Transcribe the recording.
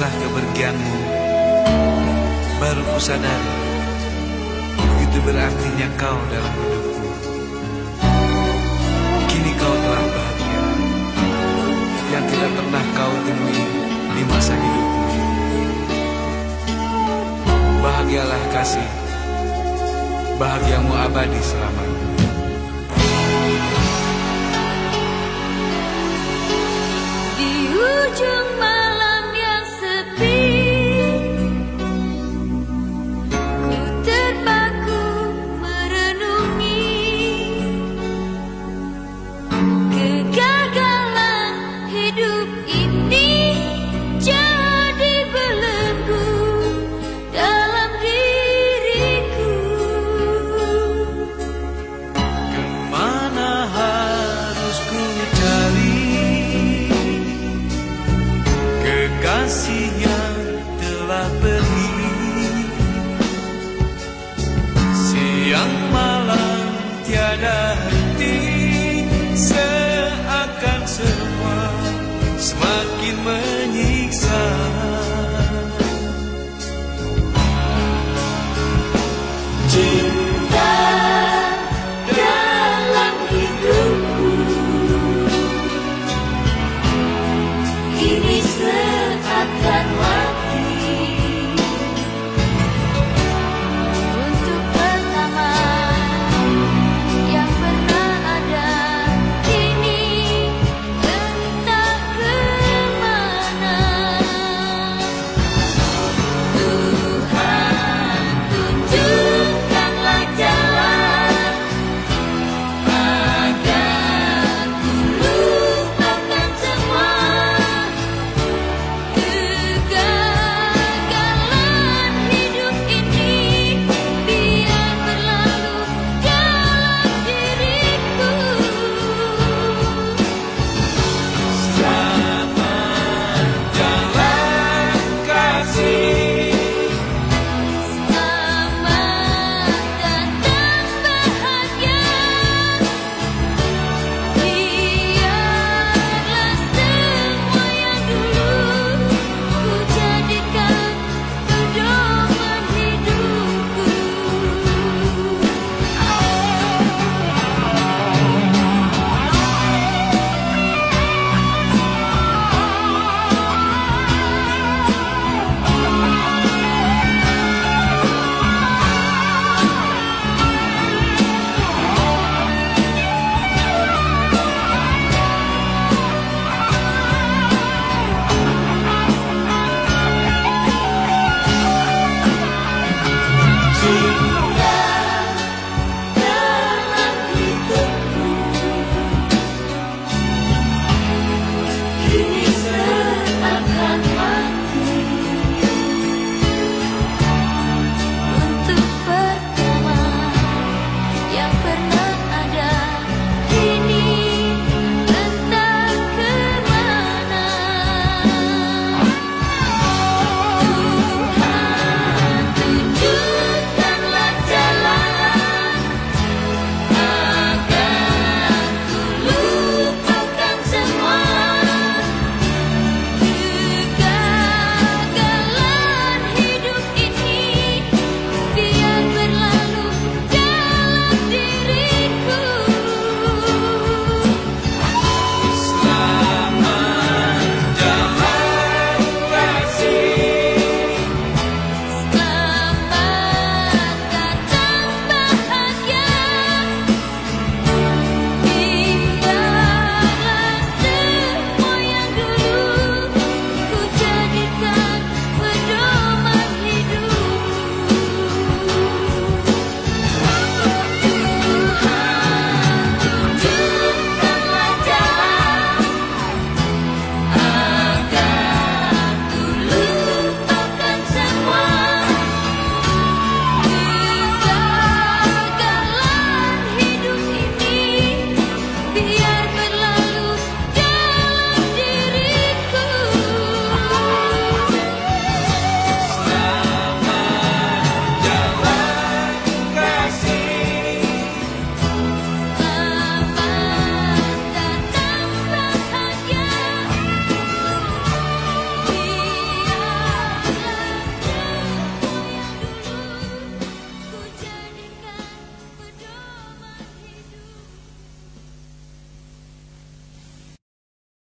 setelah kepergianmu, baru kusadari begitu berartinya kau dalam hidupku. Kini kau telah bahagia yang tidak pernah kau temui di masa hidupmu. Bahagialah kasih, bahagiamu abadi selamanya.